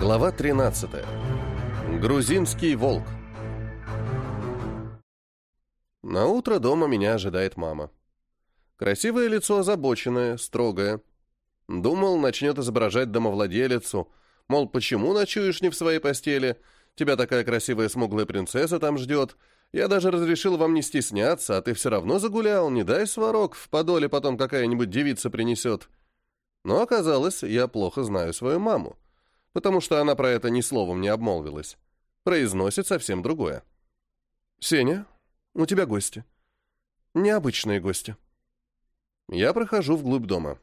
Глава 13. Грузинский волк. На утро дома меня ожидает мама. Красивое лицо озабоченное, строгое. Думал, начнет изображать домовладелицу. Мол, почему ночуешь не в своей постели? Тебя такая красивая смуглая принцесса там ждет. Я даже разрешил вам не стесняться, а ты все равно загулял. Не дай сварок, в подоле потом какая-нибудь девица принесет. Но оказалось, я плохо знаю свою маму потому что она про это ни словом не обмолвилась. Произносит совсем другое. «Сеня, у тебя гости. Необычные гости». Я прохожу вглубь дома.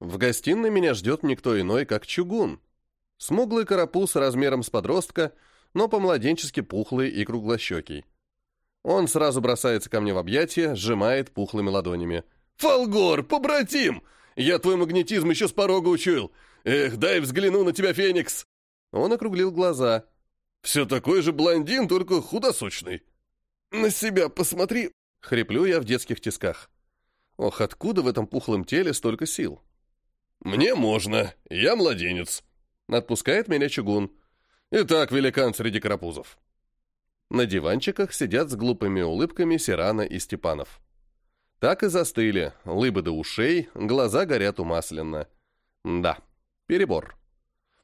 В гостиной меня ждет никто иной, как чугун. Смуглый карапуз размером с подростка, но по-младенчески пухлый и круглощекий. Он сразу бросается ко мне в объятия, сжимает пухлыми ладонями. «Фолгор, побратим! Я твой магнетизм еще с порога учуял. Эх, дай взгляну на тебя, Феникс!» Он округлил глаза. «Все такой же блондин, только худосочный. На себя посмотри!» Хриплю я в детских тисках. Ох, откуда в этом пухлом теле столько сил? «Мне можно, я младенец», — отпускает меня чугун. «Итак, великан среди карапузов». На диванчиках сидят с глупыми улыбками Сирана и Степанов. Так и застыли, лыбы до ушей, глаза горят умасленно. Да, перебор.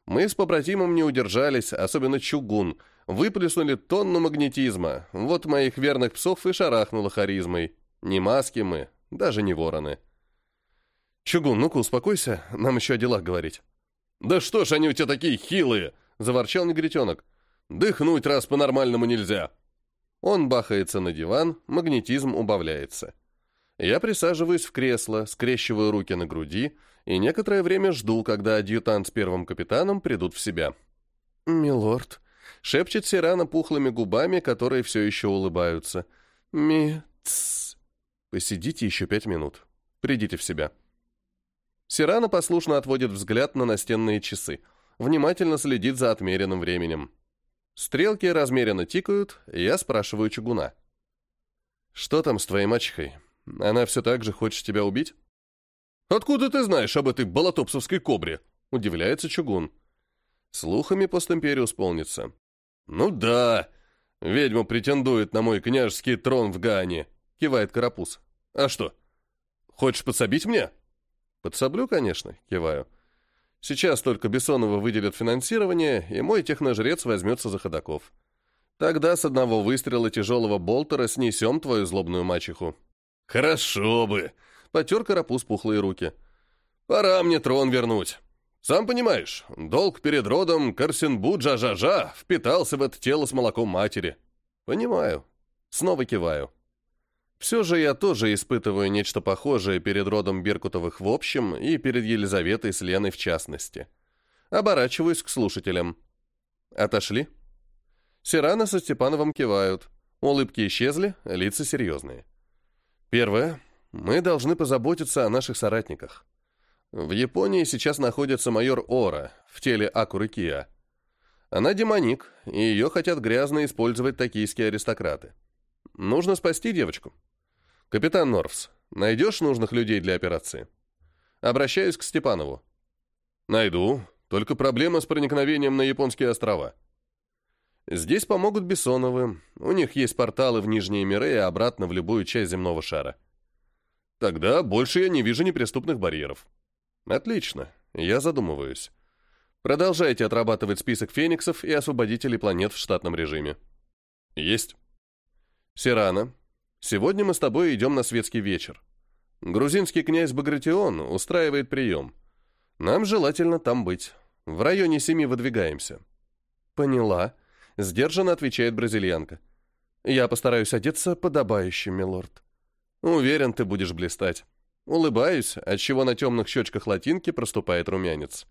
Мы с побратимом не удержались, особенно чугун, выплеснули тонну магнетизма, вот моих верных псов и шарахнуло харизмой. Не маски мы, даже не вороны. «Чугун, ну-ка успокойся, нам еще о делах говорить». «Да что ж они у тебя такие хилые!» — заворчал негритенок. «Дыхнуть раз по-нормальному нельзя». Он бахается на диван, магнетизм убавляется. Я присаживаюсь в кресло, скрещиваю руки на груди и некоторое время жду, когда адъютант с первым капитаном придут в себя. «Милорд», — шепчет Сирана пухлыми губами, которые все еще улыбаются. «Ми... Тс. Посидите еще пять минут. Придите в себя». Сирана послушно отводит взгляд на настенные часы, внимательно следит за отмеренным временем. Стрелки размеренно тикают, я спрашиваю чугуна. «Что там с твоей мачехой?» Она все так же хочет тебя убить? Откуда ты знаешь об этой болотопсовской кобре? Удивляется Чугун. Слухами постимпериус полнится. Ну да, ведьма претендует на мой княжеский трон в Гане, кивает Карапуз. А что, хочешь подсобить мне? Подсоблю, конечно, киваю. Сейчас только Бессонова выделят финансирование, и мой техножрец возьмется за ходаков. Тогда с одного выстрела тяжелого болтера снесем твою злобную мачеху. «Хорошо бы!» — потер карапуз пухлые руки. «Пора мне трон вернуть. Сам понимаешь, долг перед родом Корсенбу Джа-Жа-Жа впитался в это тело с молоком матери». «Понимаю». Снова киваю. Все же я тоже испытываю нечто похожее перед родом Беркутовых в общем и перед Елизаветой с Леной в частности. Оборачиваюсь к слушателям. Отошли. Сирана со Степановым кивают. Улыбки исчезли, лица серьезные. Первое. Мы должны позаботиться о наших соратниках. В Японии сейчас находится майор Ора в теле Акуры Киа. Она демоник, и ее хотят грязно использовать токийские аристократы. Нужно спасти девочку. Капитан Норвс, найдешь нужных людей для операции? Обращаюсь к Степанову. Найду, только проблема с проникновением на японские острова. Здесь помогут Бессоновы. У них есть порталы в Нижние миры и обратно в любую часть земного шара. Тогда больше я не вижу неприступных барьеров. Отлично. Я задумываюсь. Продолжайте отрабатывать список фениксов и освободителей планет в штатном режиме. Есть. Сирана, сегодня мы с тобой идем на светский вечер. Грузинский князь Багратион устраивает прием. Нам желательно там быть. В районе семи выдвигаемся. Поняла. Сдержанно отвечает бразильянка. Я постараюсь одеться подобающе, милорд. Уверен, ты будешь блистать. Улыбаюсь, отчего на темных щечках латинки проступает румянец.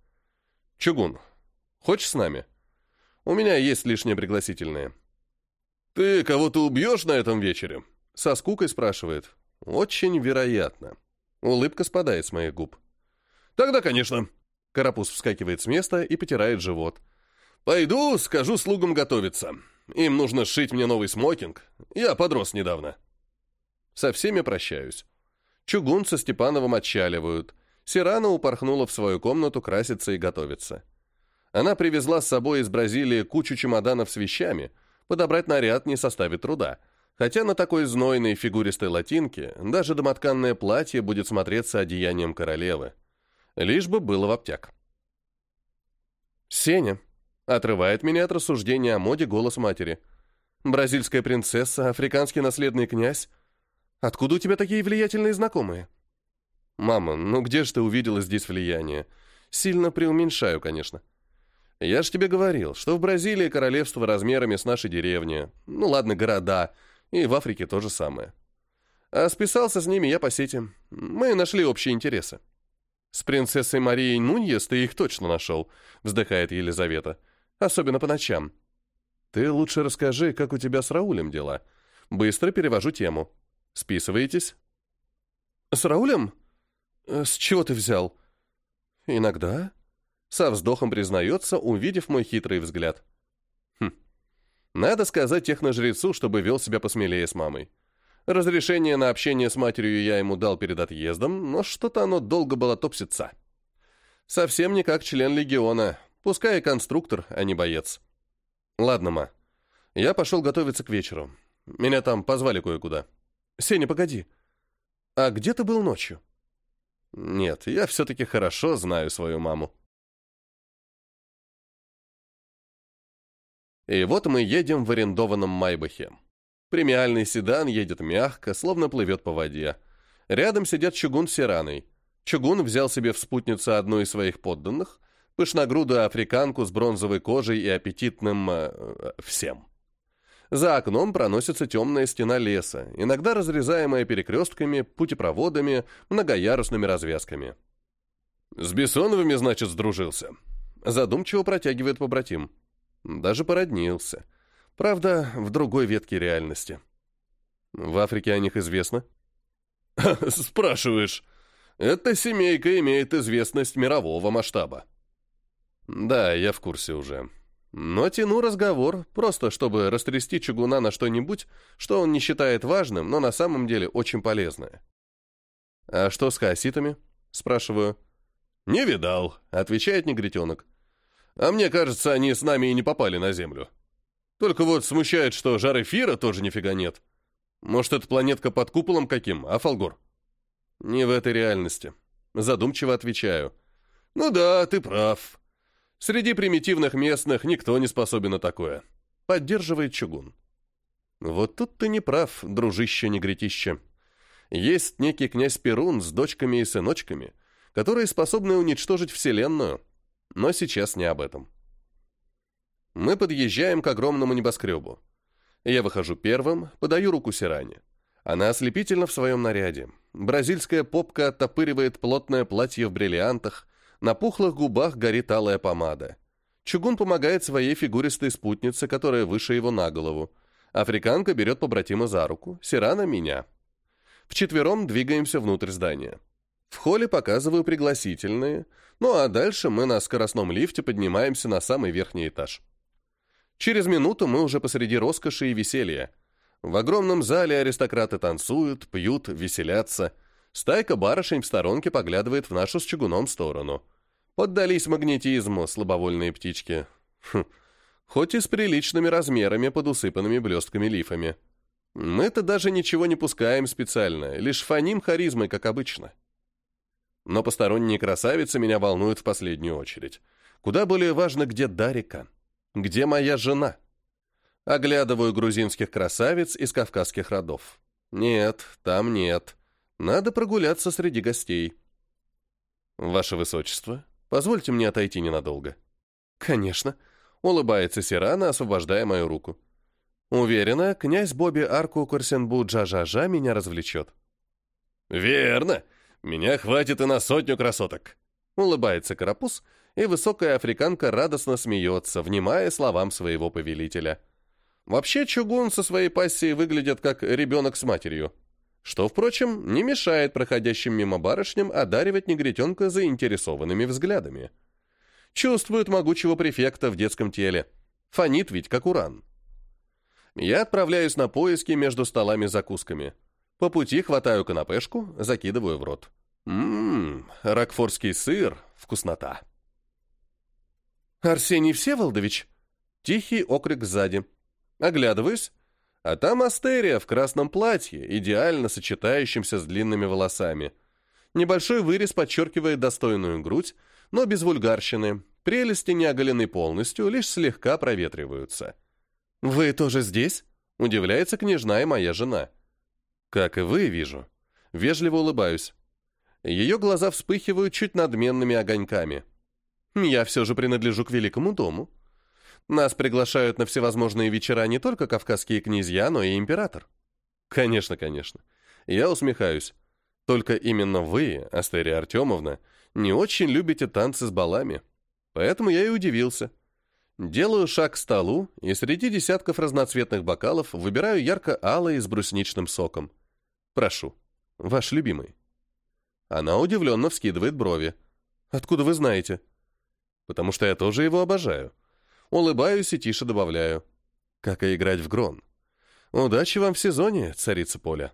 Чугун, хочешь с нами? У меня есть лишнее пригласительное. Ты кого-то убьешь на этом вечере? Со скукой спрашивает. Очень вероятно. Улыбка спадает с моих губ. Тогда, конечно. Карапуз вскакивает с места и потирает живот. «Пойду, скажу слугам готовиться. Им нужно сшить мне новый смокинг. Я подрос недавно». Со всеми прощаюсь. Чугун со Степановым отчаливают. Сирана упорхнула в свою комнату краситься и готовиться. Она привезла с собой из Бразилии кучу чемоданов с вещами, подобрать наряд не составит труда, хотя на такой знойной фигуристой латинке даже домотканное платье будет смотреться одеянием королевы. Лишь бы было в обтяг. «Сеня», — отрывает меня от рассуждения о моде голос матери. «Бразильская принцесса, африканский наследный князь. Откуда у тебя такие влиятельные знакомые?» «Мама, ну где же ты увидела здесь влияние? Сильно преуменьшаю, конечно». Я ж тебе говорил, что в Бразилии королевство размерами с нашей деревни. Ну ладно, города. И в Африке то же самое. А списался с ними я по сети. Мы нашли общие интересы. С принцессой Марией Нуньес ты их точно нашел, вздыхает Елизавета. Особенно по ночам. Ты лучше расскажи, как у тебя с Раулем дела. Быстро перевожу тему. Списываетесь? С Раулем? С чего ты взял? Иногда. Со вздохом признается, увидев мой хитрый взгляд. Хм. Надо сказать техножрецу, чтобы вел себя посмелее с мамой. Разрешение на общение с матерью я ему дал перед отъездом, но что-то оно долго было топситься. Совсем не как член легиона, пускай и конструктор, а не боец. Ладно, ма. Я пошел готовиться к вечеру. Меня там позвали кое-куда. Сеня, погоди. А где ты был ночью? Нет, я все-таки хорошо знаю свою маму. И вот мы едем в арендованном Майбахе. Премиальный седан едет мягко, словно плывет по воде. Рядом сидят Чугун с Сираной. Чугун взял себе в спутницу одну из своих подданных, пышногрудую африканку с бронзовой кожей и аппетитным... Э, всем. За окном проносится темная стена леса, иногда разрезаемая перекрестками, путепроводами, многоярусными развязками. «С Бессоновыми, значит, сдружился?» Задумчиво протягивает побратим. Даже породнился. Правда, в другой ветке реальности. В Африке о них известно? Спрашиваешь. Эта семейка имеет известность мирового масштаба. Да, я в курсе уже. Но тяну разговор, просто чтобы растрясти чугуна на что-нибудь, что он не считает важным, но на самом деле очень полезное. «А что с хаоситами?» – спрашиваю. «Не видал», – отвечает негритенок. А мне кажется, они с нами и не попали на Землю. Только вот смущает, что жар эфира тоже нифига нет. Может, это планетка под куполом каким, а Фолгор? Не в этой реальности. Задумчиво отвечаю. Ну да, ты прав. Среди примитивных местных никто не способен на такое. Поддерживает чугун. Вот тут ты не прав, дружище-негритище. Есть некий князь Перун с дочками и сыночками, которые способны уничтожить Вселенную, но сейчас не об этом. Мы подъезжаем к огромному небоскребу. Я выхожу первым, подаю руку Сиране. Она ослепительна в своем наряде. Бразильская попка оттопыривает плотное платье в бриллиантах, на пухлых губах горит алая помада. Чугун помогает своей фигуристой спутнице, которая выше его на голову. Африканка берет побратима за руку, Сирана — меня. Вчетвером двигаемся внутрь здания. В холле показываю пригласительные, ну а дальше мы на скоростном лифте поднимаемся на самый верхний этаж. Через минуту мы уже посреди роскоши и веселья. В огромном зале аристократы танцуют, пьют, веселятся. Стайка барышень в сторонке поглядывает в нашу с чугуном сторону. Поддались магнетизму слабовольные птички. Хм. Хоть и с приличными размерами под усыпанными блестками лифами. Мы-то даже ничего не пускаем специально, лишь фоним харизмой, как обычно. Но посторонние красавицы меня волнуют в последнюю очередь. Куда более важно, где Дарика. Где моя жена? Оглядываю грузинских красавиц из кавказских родов. Нет, там нет. Надо прогуляться среди гостей. Ваше Высочество, позвольте мне отойти ненадолго. Конечно. Улыбается Сирана, освобождая мою руку. Уверена, князь Бобби Арку Корсенбу Джа-Жа-Жа меня развлечет. «Верно!» Меня хватит и на сотню красоток. Улыбается карапуз, и высокая африканка радостно смеется, внимая словам своего повелителя. Вообще Чугун со своей пассией выглядит как ребенок с матерью. Что, впрочем, не мешает проходящим мимо барышням одаривать негритенка заинтересованными взглядами. Чувствует могучего префекта в детском теле. Фонит ведь, как уран. Я отправляюсь на поиски между столами закусками. По пути хватаю канапешку, закидываю в рот. Ммм, ракфорский сыр, вкуснота. «Арсений Всеволодович!» Тихий окрик сзади. Оглядываюсь, а там Астерия в красном платье, идеально сочетающемся с длинными волосами. Небольшой вырез подчеркивает достойную грудь, но без вульгарщины. Прелести не оголены полностью, лишь слегка проветриваются. «Вы тоже здесь?» — удивляется княжна и моя жена. «Как и вы, вижу». Вежливо улыбаюсь. Ее глаза вспыхивают чуть надменными огоньками. «Я все же принадлежу к великому дому. Нас приглашают на всевозможные вечера не только кавказские князья, но и император». «Конечно, конечно». Я усмехаюсь. «Только именно вы, Астерия Артемовна, не очень любите танцы с балами. Поэтому я и удивился». Делаю шаг к столу и среди десятков разноцветных бокалов выбираю ярко-алый с брусничным соком. Прошу, ваш любимый. Она удивленно вскидывает брови. Откуда вы знаете? Потому что я тоже его обожаю. Улыбаюсь и тише добавляю. Как и играть в грон. Удачи вам в сезоне, царица поля.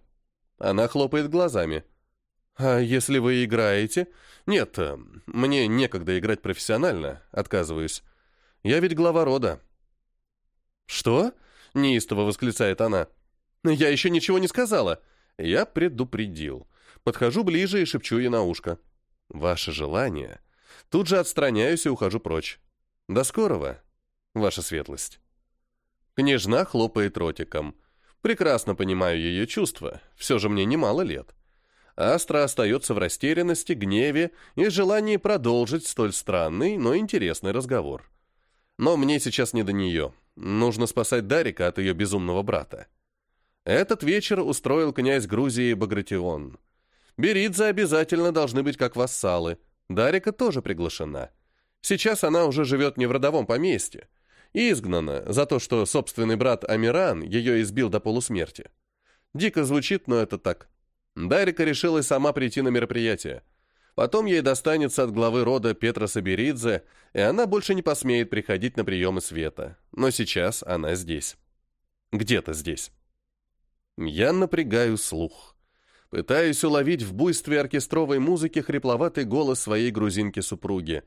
Она хлопает глазами. А если вы играете? Нет, э, мне некогда играть профессионально, отказываюсь. Я ведь глава рода». «Что?» — неистово восклицает она. «Я еще ничего не сказала». Я предупредил. Подхожу ближе и шепчу ей на ушко. «Ваше желание». Тут же отстраняюсь и ухожу прочь. «До скорого, ваша светлость». Княжна хлопает ротиком. Прекрасно понимаю ее чувства, все же мне немало лет. Астра остается в растерянности, гневе и желании продолжить столь странный, но интересный разговор. Но мне сейчас не до нее. Нужно спасать Дарика от ее безумного брата. Этот вечер устроил князь Грузии Багратион. Беридзе обязательно должны быть как вассалы. Дарика тоже приглашена. Сейчас она уже живет не в родовом поместье. Изгнана за то, что собственный брат Амиран ее избил до полусмерти. Дико звучит, но это так. Дарика решила сама прийти на мероприятие. Потом ей достанется от главы рода Петра Саберидзе, и она больше не посмеет приходить на приемы света. Но сейчас она здесь. Где-то здесь. Я напрягаю слух. Пытаюсь уловить в буйстве оркестровой музыки хрипловатый голос своей грузинки-супруги.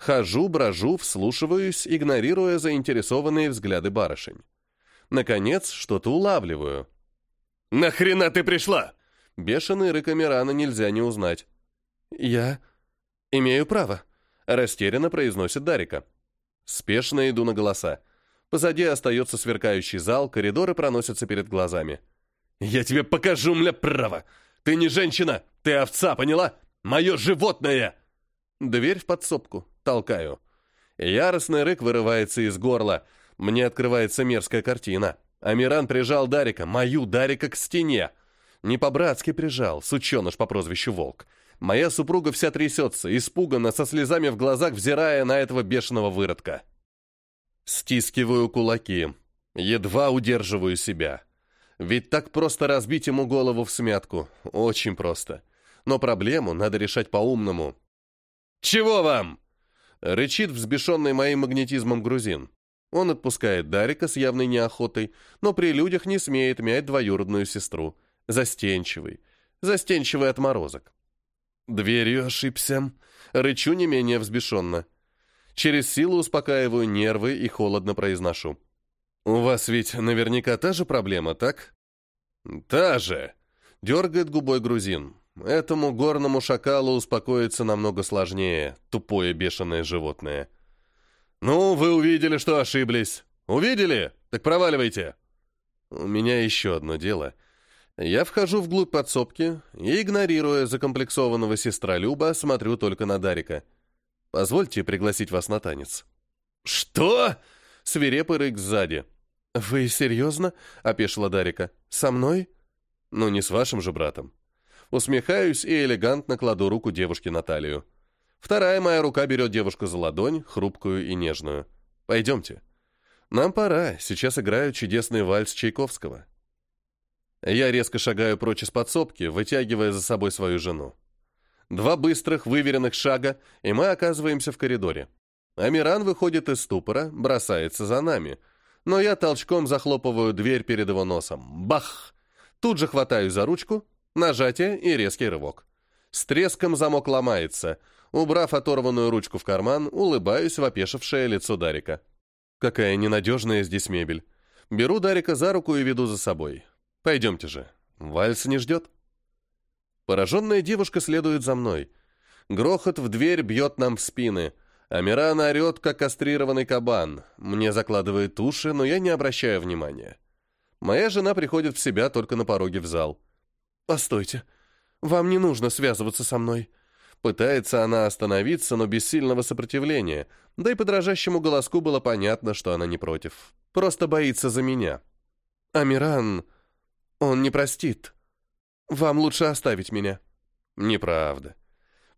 Хожу, брожу, вслушиваюсь, игнорируя заинтересованные взгляды барышень. Наконец, что-то улавливаю. «Нахрена ты пришла?» Бешеный рык Амирана нельзя не узнать. «Я имею право», — растерянно произносит Дарика. Спешно иду на голоса. Позади остается сверкающий зал, коридоры проносятся перед глазами. «Я тебе покажу, мля, право! Ты не женщина, ты овца, поняла? Мое животное!» Дверь в подсобку. Толкаю. Яростный рык вырывается из горла. Мне открывается мерзкая картина. Амиран прижал Дарика, мою Дарика, к стене. Не по-братски прижал, сученыш по прозвищу Волк. Моя супруга вся трясется, испуганно, со слезами в глазах, взирая на этого бешеного выродка. Стискиваю кулаки. Едва удерживаю себя. Ведь так просто разбить ему голову в смятку. Очень просто. Но проблему надо решать по-умному. «Чего вам?» Рычит взбешенный моим магнетизмом грузин. Он отпускает Дарика с явной неохотой, но при людях не смеет мять двоюродную сестру. Застенчивый. Застенчивый отморозок. Дверью ошибся. Рычу не менее взбешенно. Через силу успокаиваю нервы и холодно произношу. «У вас ведь наверняка та же проблема, так?» «Та же!» — дергает губой грузин. «Этому горному шакалу успокоиться намного сложнее, тупое бешеное животное». «Ну, вы увидели, что ошиблись. Увидели? Так проваливайте!» «У меня еще одно дело — я вхожу вглубь подсобки и, игнорируя закомплексованного сестра Люба, смотрю только на Дарика. «Позвольте пригласить вас на танец». «Что?» — свирепый рык сзади. «Вы серьезно?» — опешила Дарика. «Со мной?» «Ну, не с вашим же братом». Усмехаюсь и элегантно кладу руку девушке на талию. Вторая моя рука берет девушку за ладонь, хрупкую и нежную. «Пойдемте». «Нам пора, сейчас играю чудесный вальс Чайковского». Я резко шагаю прочь из подсобки, вытягивая за собой свою жену. Два быстрых, выверенных шага, и мы оказываемся в коридоре. Амиран выходит из ступора, бросается за нами. Но я толчком захлопываю дверь перед его носом. Бах! Тут же хватаю за ручку, нажатие и резкий рывок. С треском замок ломается. Убрав оторванную ручку в карман, улыбаюсь в опешившее лицо Дарика. Какая ненадежная здесь мебель. Беру Дарика за руку и веду за собой. Пойдемте же. Вальс не ждет. Пораженная девушка следует за мной. Грохот в дверь бьет нам в спины. Амиран орет, как кастрированный кабан. Мне закладывает уши, но я не обращаю внимания. Моя жена приходит в себя только на пороге в зал. «Постойте, вам не нужно связываться со мной». Пытается она остановиться, но без сильного сопротивления, да и по дрожащему голоску было понятно, что она не против. Просто боится за меня. «Амиран, он не простит. Вам лучше оставить меня». «Неправда.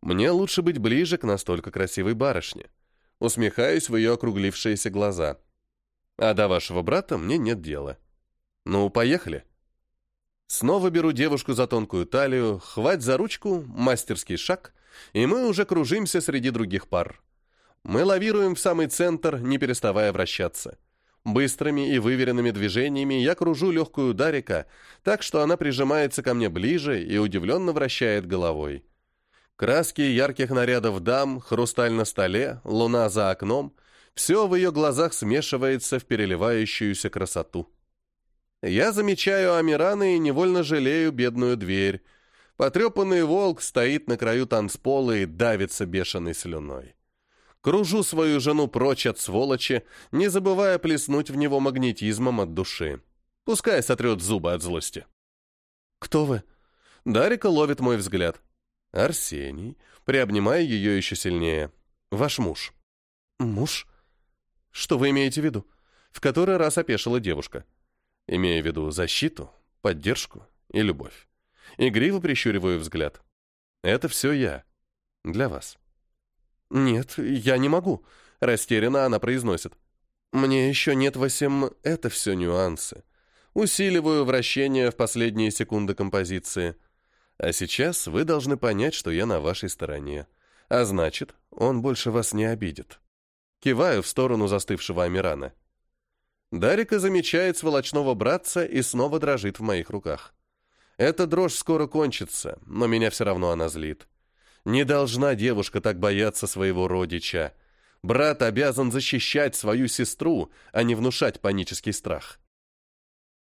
Мне лучше быть ближе к настолько красивой барышне». Усмехаюсь в ее округлившиеся глаза. «А до вашего брата мне нет дела». «Ну, поехали». Снова беру девушку за тонкую талию, хвать за ручку, мастерский шаг, и мы уже кружимся среди других пар. Мы лавируем в самый центр, не переставая вращаться. Быстрыми и выверенными движениями я кружу легкую Дарика, так что она прижимается ко мне ближе и удивленно вращает головой. Краски ярких нарядов дам, хрусталь на столе, луна за окном — все в ее глазах смешивается в переливающуюся красоту. Я замечаю Амирана и невольно жалею бедную дверь. Потрепанный волк стоит на краю танцпола и давится бешеной слюной. Кружу свою жену прочь от сволочи, не забывая плеснуть в него магнетизмом от души. Пускай сотрет зубы от злости. «Кто вы?» Дарика ловит мой взгляд. «Арсений», приобнимая ее еще сильнее. «Ваш муж». «Муж? Что вы имеете в виду?» В который раз опешила девушка имея в виду защиту, поддержку и любовь. Игриво прищуриваю взгляд. Это все я. Для вас. Нет, я не могу. Растерянно она произносит. Мне еще нет восемь... Это все нюансы. Усиливаю вращение в последние секунды композиции. А сейчас вы должны понять, что я на вашей стороне. А значит, он больше вас не обидит. Киваю в сторону застывшего Амирана. Дарика замечает сволочного братца и снова дрожит в моих руках. Эта дрожь скоро кончится, но меня все равно она злит. Не должна девушка так бояться своего родича. Брат обязан защищать свою сестру, а не внушать панический страх.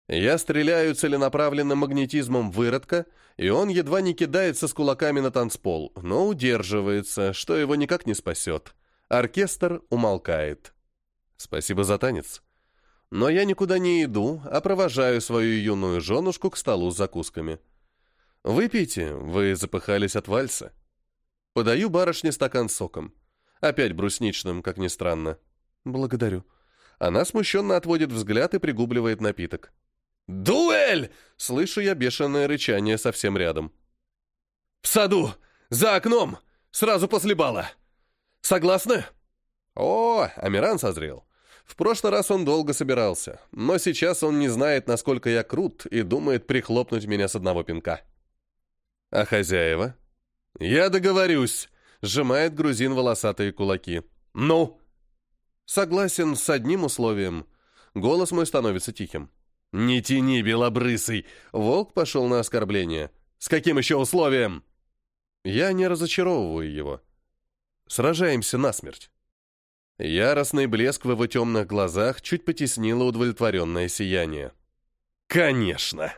Я стреляю целенаправленным магнетизмом выродка, и он едва не кидается с кулаками на танцпол, но удерживается, что его никак не спасет. Оркестр умолкает. Спасибо за танец. Но я никуда не иду, а провожаю свою юную женушку к столу с закусками. «Выпейте, вы запыхались от вальса». Подаю барышне стакан соком. Опять брусничным, как ни странно. «Благодарю». Она смущенно отводит взгляд и пригубливает напиток. «Дуэль!» — слышу я бешеное рычание совсем рядом. «В саду! За окном! Сразу после бала! Согласны?» «О, Амиран созрел. В прошлый раз он долго собирался, но сейчас он не знает, насколько я крут, и думает прихлопнуть меня с одного пинка. А хозяева? Я договорюсь, сжимает грузин волосатые кулаки. Ну? Согласен с одним условием. Голос мой становится тихим. «Не тяни, белобрысый!» Волк пошел на оскорбление. «С каким еще условием?» Я не разочаровываю его. Сражаемся насмерть. Яростный блеск в его темных глазах чуть потеснило удовлетворенное сияние. «Конечно!»